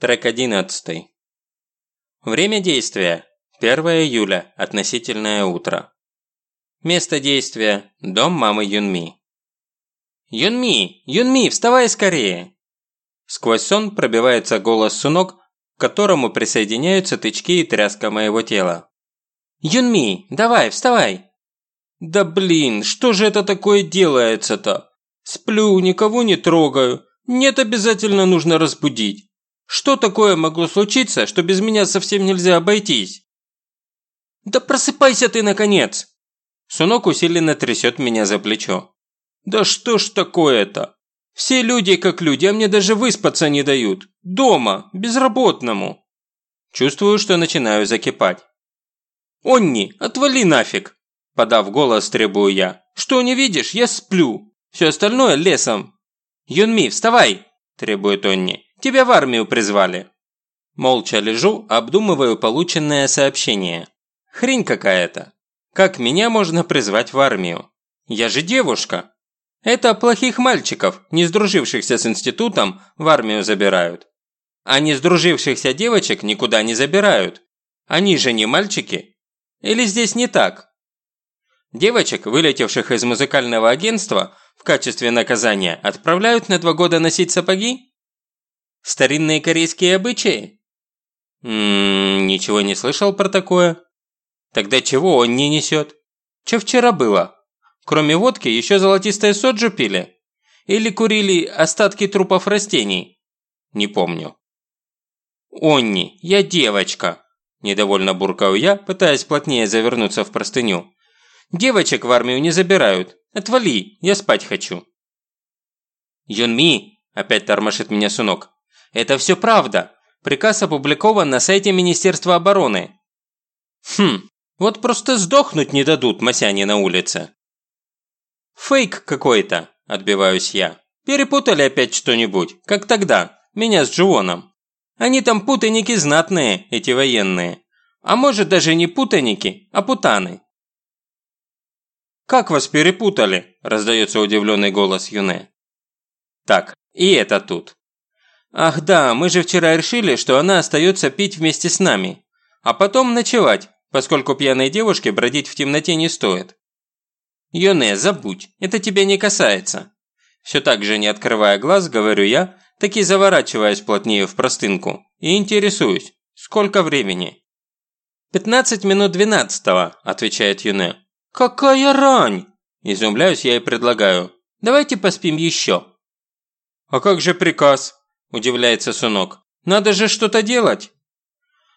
Трек 11. Время действия. 1 июля. Относительное утро. Место действия. Дом мамы Юнми. «Юнми! Юнми, вставай скорее!» Сквозь сон пробивается голос Сунок, к которому присоединяются тычки и тряска моего тела. «Юнми, давай, вставай!» «Да блин, что же это такое делается-то? Сплю, никого не трогаю. Нет, обязательно нужно разбудить. Что такое могло случиться, что без меня совсем нельзя обойтись? Да просыпайся ты, наконец! Сунок усиленно трясет меня за плечо. Да что ж такое-то? Все люди как люди, а мне даже выспаться не дают. Дома, безработному. Чувствую, что начинаю закипать. «Онни, отвали нафиг!» Подав голос, требую я. «Что не видишь? Я сплю. Все остальное лесом». «Юнми, вставай!» Требует Онни. Тебя в армию призвали». Молча лежу, обдумываю полученное сообщение. Хрень какая-то. Как меня можно призвать в армию? Я же девушка. Это плохих мальчиков, не сдружившихся с институтом, в армию забирают. А не сдружившихся девочек никуда не забирают. Они же не мальчики. Или здесь не так? Девочек, вылетевших из музыкального агентства, в качестве наказания отправляют на два года носить сапоги? Старинные корейские обычаи? Ммм, ничего не слышал про такое. Тогда чего он не несет? Че вчера было? Кроме водки, еще золотистое соджу пили? Или курили остатки трупов растений? Не помню. «Онни, я девочка!» – недовольно буркаю я, пытаясь плотнее завернуться в простыню. «Девочек в армию не забирают. Отвали, я спать хочу». «Юнми!» – опять тормошит меня Сунок. Это все правда. Приказ опубликован на сайте Министерства обороны. Хм, вот просто сдохнуть не дадут масяне на улице. Фейк какой-то, отбиваюсь я. Перепутали опять что-нибудь, как тогда, меня с Джуоном. Они там путаники знатные, эти военные. А может даже не путаники, а путаны. «Как вас перепутали?» – раздается удивленный голос Юне. «Так, и это тут. Ах да, мы же вчера решили, что она остается пить вместе с нами. А потом ночевать, поскольку пьяной девушке бродить в темноте не стоит. Йоне, забудь, это тебя не касается. Все так же не открывая глаз, говорю я, таки заворачиваясь плотнее в простынку, и интересуюсь, сколько времени? «Пятнадцать минут двенадцатого», – отвечает Юне. «Какая рань!» – изумляюсь я и предлагаю. «Давайте поспим еще». «А как же приказ?» – удивляется Сунок. «Надо же что-то делать!»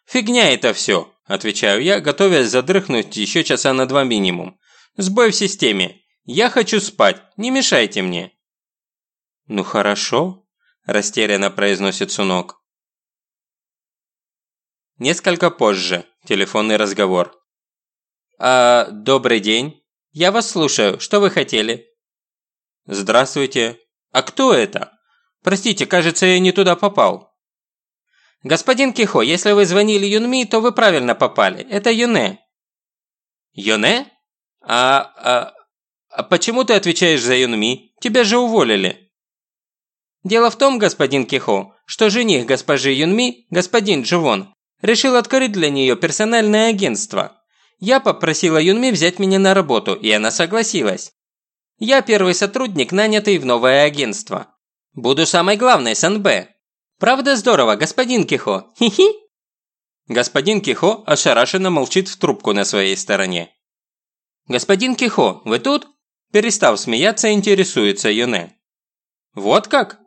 «Фигня это все», – отвечаю я, готовясь задрыхнуть еще часа на два минимум. «Сбой в системе. Я хочу спать, не мешайте мне». «Ну хорошо», – растерянно произносит Сунок. Несколько позже. Телефонный разговор. «А, добрый день. Я вас слушаю. Что вы хотели?» «Здравствуйте. А кто это?» Простите, кажется, я не туда попал». «Господин Кихо, если вы звонили Юнми, то вы правильно попали. Это Юне». «Юне? А, а, а почему ты отвечаешь за Юнми? Тебя же уволили». «Дело в том, господин Кихо, что жених госпожи Юнми, господин Дживон, решил открыть для нее персональное агентство. Я попросила Юнми взять меня на работу, и она согласилась. Я первый сотрудник, нанятый в новое агентство. Буду самой главной, СНБ. Правда здорово, господин Кихо? Хи-хи!» Господин Кихо ошарашенно молчит в трубку на своей стороне. «Господин Кихо, вы тут?» Перестав смеяться, интересуется Юне. «Вот как?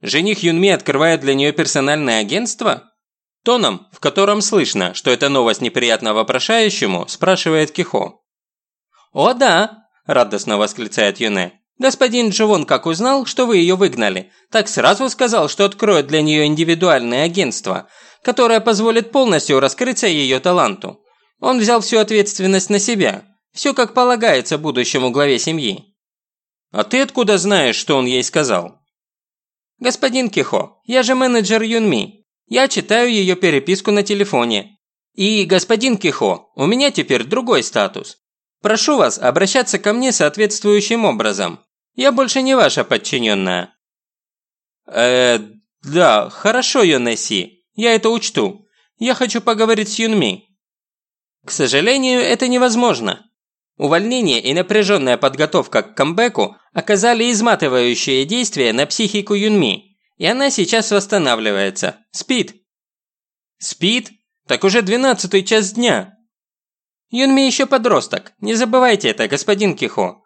Жених Юнми открывает для нее персональное агентство?» Тоном, в котором слышно, что это новость неприятно вопрошающему, спрашивает Кихо. «О да!» – радостно восклицает Юне. Господин Дживон как узнал, что вы ее выгнали, так сразу сказал, что откроет для нее индивидуальное агентство, которое позволит полностью раскрыться ее таланту. Он взял всю ответственность на себя. Все как полагается будущему главе семьи. А ты откуда знаешь, что он ей сказал? Господин Кихо, я же менеджер Юнми. Я читаю ее переписку на телефоне. И, господин Кихо, у меня теперь другой статус. Прошу вас обращаться ко мне соответствующим образом. Я больше не ваша подчиненная». «Э, да, хорошо, Йонеси», Я это учту. Я хочу поговорить с Юнми». К сожалению, это невозможно. Увольнение и напряженная подготовка к камбэку оказали изматывающее действие на психику Юнми, и она сейчас восстанавливается. Спит. Спит? Так уже двенадцатый час дня. Юнми еще подросток, не забывайте это, господин Кихо.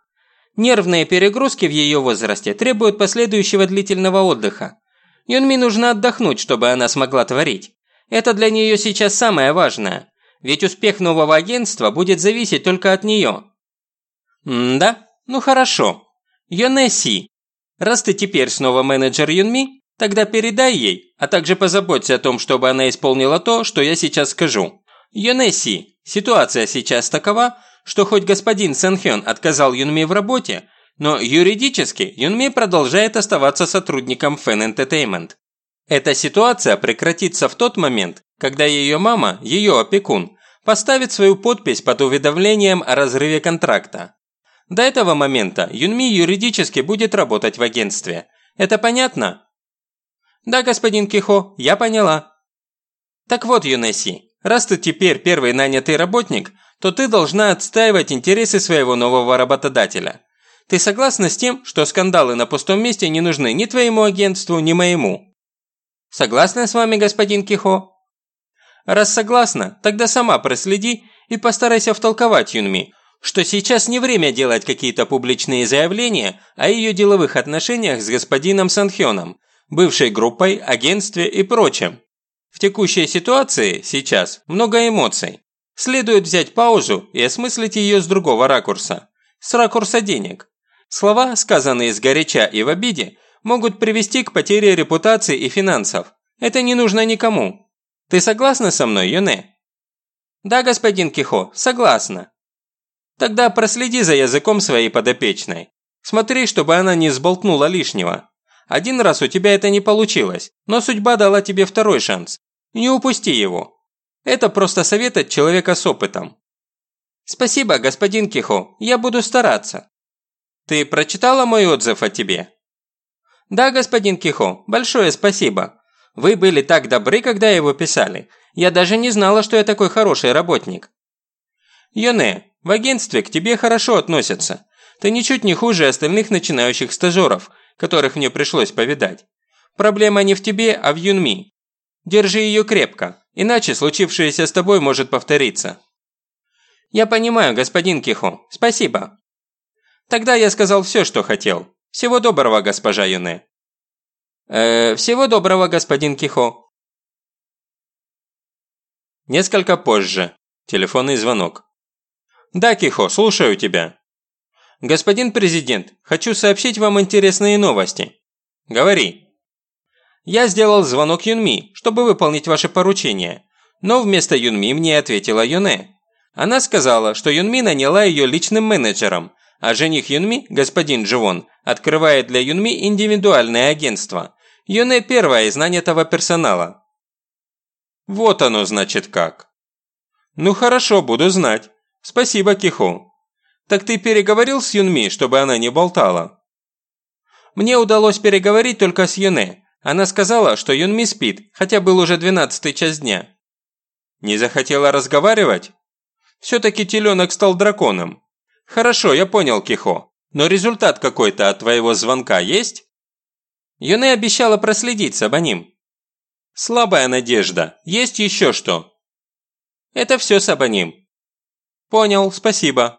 Нервные перегрузки в ее возрасте требуют последующего длительного отдыха. Юнми нужно отдохнуть, чтобы она смогла творить. Это для нее сейчас самое важное. Ведь успех нового агентства будет зависеть только от нее. да? Ну хорошо. Йонеси, раз ты теперь снова менеджер Юнми, тогда передай ей, а также позаботься о том, чтобы она исполнила то, что я сейчас скажу. Йонеси, ситуация сейчас такова, что хоть господин Сэнхён отказал Юнми в работе, но юридически Юнми продолжает оставаться сотрудником Fan Entertainment. Эта ситуация прекратится в тот момент, когда ее мама, ее опекун, поставит свою подпись под уведомлением о разрыве контракта. До этого момента Юнми юридически будет работать в агентстве. Это понятно? Да, господин Кихо, я поняла. Так вот, Юнеси, раз ты теперь первый нанятый работник, то ты должна отстаивать интересы своего нового работодателя. Ты согласна с тем, что скандалы на пустом месте не нужны ни твоему агентству, ни моему? Согласна с вами, господин Кихо? Раз согласна, тогда сама проследи и постарайся втолковать Юнми, что сейчас не время делать какие-то публичные заявления о ее деловых отношениях с господином Санхёном, бывшей группой, агентстве и прочем. В текущей ситуации сейчас много эмоций. Следует взять паузу и осмыслить ее с другого ракурса. С ракурса денег. Слова, сказанные с горяча и в обиде, могут привести к потере репутации и финансов. Это не нужно никому. Ты согласна со мной, Юне?» «Да, господин Кихо, согласна». «Тогда проследи за языком своей подопечной. Смотри, чтобы она не сболтнула лишнего. Один раз у тебя это не получилось, но судьба дала тебе второй шанс. Не упусти его. Это просто совет от человека с опытом». «Спасибо, господин Кихо, я буду стараться». «Ты прочитала мой отзыв о тебе?» «Да, господин Кихо, большое спасибо. Вы были так добры, когда его писали. Я даже не знала, что я такой хороший работник». «Йоне, в агентстве к тебе хорошо относятся. Ты ничуть не хуже остальных начинающих стажеров, которых мне пришлось повидать. Проблема не в тебе, а в Юнми. Держи ее крепко, иначе случившееся с тобой может повториться». «Я понимаю, господин Кихо. Спасибо». «Тогда я сказал все, что хотел. Всего доброго, госпожа Юне». Э, всего доброго, господин Кихо. Несколько позже. Телефонный звонок. Да, Кихо, слушаю тебя. Господин президент, хочу сообщить вам интересные новости. Говори. Я сделал звонок Юнми, чтобы выполнить ваше поручение. Но вместо Юнми мне ответила Юне. Она сказала, что Юнми наняла ее личным менеджером, а жених Юнми, господин Дживон, открывает для Юнми индивидуальное агентство. Юне первая из нанятого персонала. Вот оно значит как. Ну хорошо, буду знать. Спасибо, Кихо. Так ты переговорил с Юнми, чтобы она не болтала? Мне удалось переговорить только с Юне. Она сказала, что Юнми спит, хотя был уже двенадцатый час дня. Не захотела разговаривать? Все-таки теленок стал драконом. Хорошо, я понял, Кихо. Но результат какой-то от твоего звонка есть? Юне обещала проследить с Абоним. Слабая надежда. Есть еще что? Это все с Абоним. Понял, спасибо.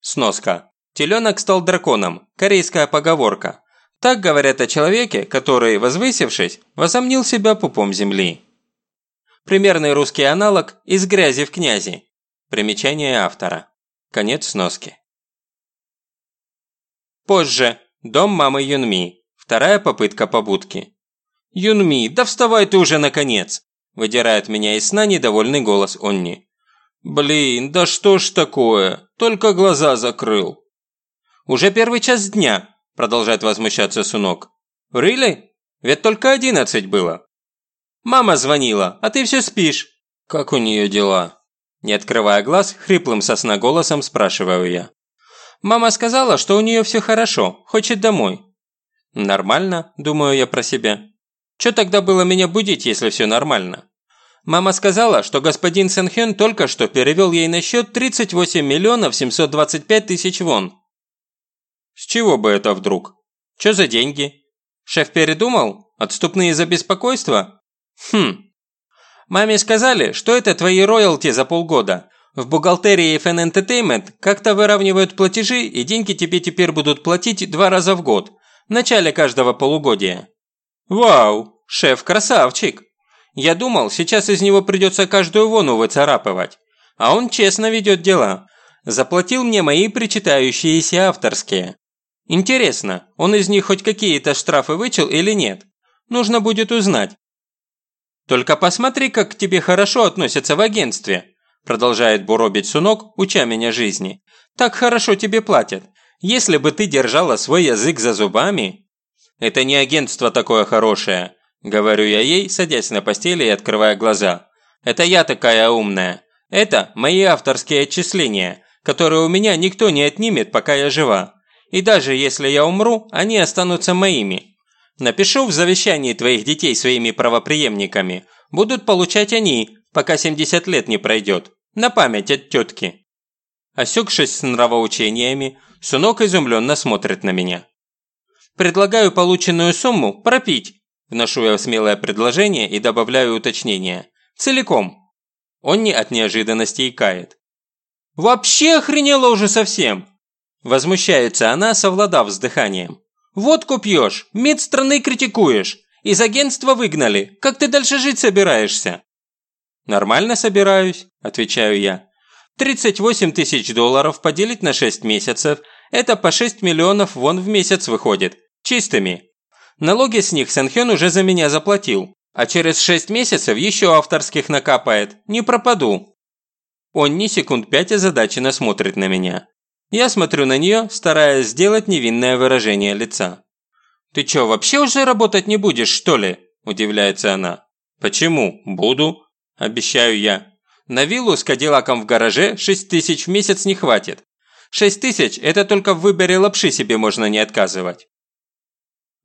Сноска. Теленок стал драконом. Корейская поговорка. Так говорят о человеке, который, возвысившись, возомнил себя пупом земли. Примерный русский аналог «из грязи в князи». Примечание автора. Конец сноски. Позже. Дом мамы Юнми. Вторая попытка побудки. «Юнми, да вставай ты уже наконец!» Выдирает меня из сна недовольный голос Онни. «Блин, да что ж такое? Только глаза закрыл». «Уже первый час дня», продолжает возмущаться Сунок. «Рыли? Ведь только одиннадцать было». «Мама звонила, а ты все спишь». «Как у нее дела?» Не открывая глаз, хриплым сосна голосом спрашиваю я. «Мама сказала, что у нее все хорошо, хочет домой. Нормально, думаю я про себя. Чё тогда было меня будить, если все нормально? Мама сказала, что господин Сэнхён только что перевел ей на счет 38 миллионов 725 тысяч вон. С чего бы это вдруг? Чё за деньги? Шеф передумал? Отступные за беспокойство? Хм. Маме сказали, что это твои роялти за полгода. В бухгалтерии FN Entertainment как-то выравнивают платежи, и деньги тебе теперь будут платить два раза в год, в начале каждого полугодия. Вау, шеф красавчик. Я думал, сейчас из него придется каждую вону выцарапывать. А он честно ведет дела. Заплатил мне мои причитающиеся авторские. Интересно, он из них хоть какие-то штрафы вычел или нет? Нужно будет узнать. Только посмотри, как к тебе хорошо относятся в агентстве. Продолжает буробить Сунок, уча меня жизни. Так хорошо тебе платят. Если бы ты держала свой язык за зубами... Это не агентство такое хорошее, говорю я ей, садясь на постели и открывая глаза. Это я такая умная. Это мои авторские отчисления, которые у меня никто не отнимет, пока я жива. И даже если я умру, они останутся моими. Напишу в завещании твоих детей своими правопреемниками. Будут получать они, пока 70 лет не пройдет. На память от тетки. Осекшись с нравоучениями, Сунок изумленно смотрит на меня. Предлагаю полученную сумму пропить. Вношу я смелое предложение и добавляю уточнение. Целиком. Он не от неожиданности икает. «Вообще охренела уже совсем!» Возмущается она, совладав с дыханием. «Водку пьешь, МИД страны критикуешь, из агентства выгнали, как ты дальше жить собираешься?» «Нормально собираюсь», – отвечаю я. 38 тысяч долларов поделить на 6 месяцев – это по 6 миллионов вон в месяц выходит, чистыми. Налоги с них Сэнхён уже за меня заплатил, а через 6 месяцев еще авторских накапает, не пропаду. Он ни секунд пять озадаченно смотрит на меня. Я смотрю на нее, стараясь сделать невинное выражение лица. «Ты чё, вообще уже работать не будешь, что ли?» – удивляется она. «Почему? Буду», – обещаю я. «На виллу с кадиллаком в гараже 6 тысяч в месяц не хватит. 6 тысяч – это только в выборе лапши себе можно не отказывать».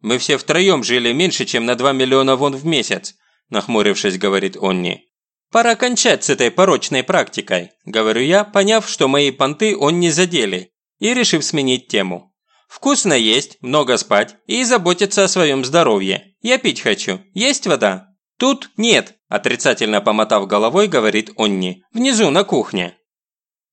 «Мы все втроем жили меньше, чем на 2 миллиона вон в месяц», – нахмурившись, говорит Онни. «Пора кончать с этой порочной практикой», – говорю я, поняв, что мои понты он не задели, и решив сменить тему. «Вкусно есть, много спать и заботиться о своем здоровье. Я пить хочу. Есть вода?» «Тут нет», – отрицательно помотав головой, говорит Онни. «Внизу, на кухне».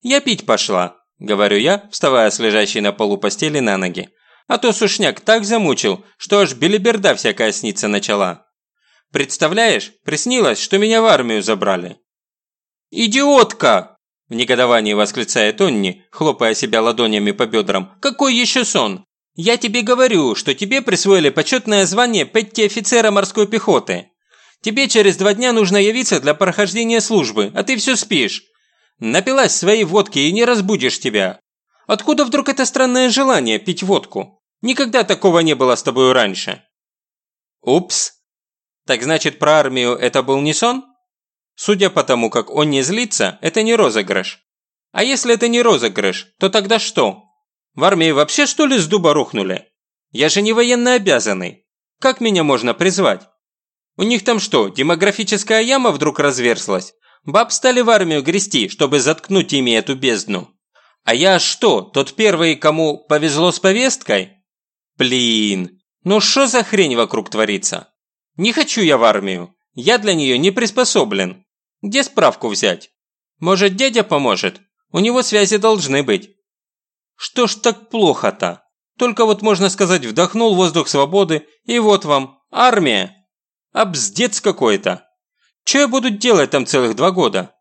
«Я пить пошла», – говорю я, вставая с лежащей на полу постели на ноги. А то сушняк так замучил, что аж белиберда всякая снится начала. Представляешь, приснилось, что меня в армию забрали». «Идиотка!» – в негодовании восклицает Онни, хлопая себя ладонями по бедрам. «Какой еще сон? Я тебе говорю, что тебе присвоили почетное звание Петти офицера морской пехоты. Тебе через два дня нужно явиться для прохождения службы, а ты все спишь. Напилась своей водки и не разбудишь тебя. Откуда вдруг это странное желание пить водку? Никогда такого не было с тобой раньше». «Упс», так значит, про армию это был не сон? Судя по тому, как он не злится, это не розыгрыш. А если это не розыгрыш, то тогда что? В армии вообще что ли с дуба рухнули? Я же не военно обязанный. Как меня можно призвать? У них там что, демографическая яма вдруг разверзлась? Баб стали в армию грести, чтобы заткнуть ими эту бездну. А я что, тот первый, кому повезло с повесткой? Блин, ну что за хрень вокруг творится? Не хочу я в армию. Я для нее не приспособлен. Где справку взять? Может, дядя поможет? У него связи должны быть. Что ж так плохо-то? Только вот, можно сказать, вдохнул воздух свободы, и вот вам, армия. Обздец какой-то. Что я буду делать там целых два года?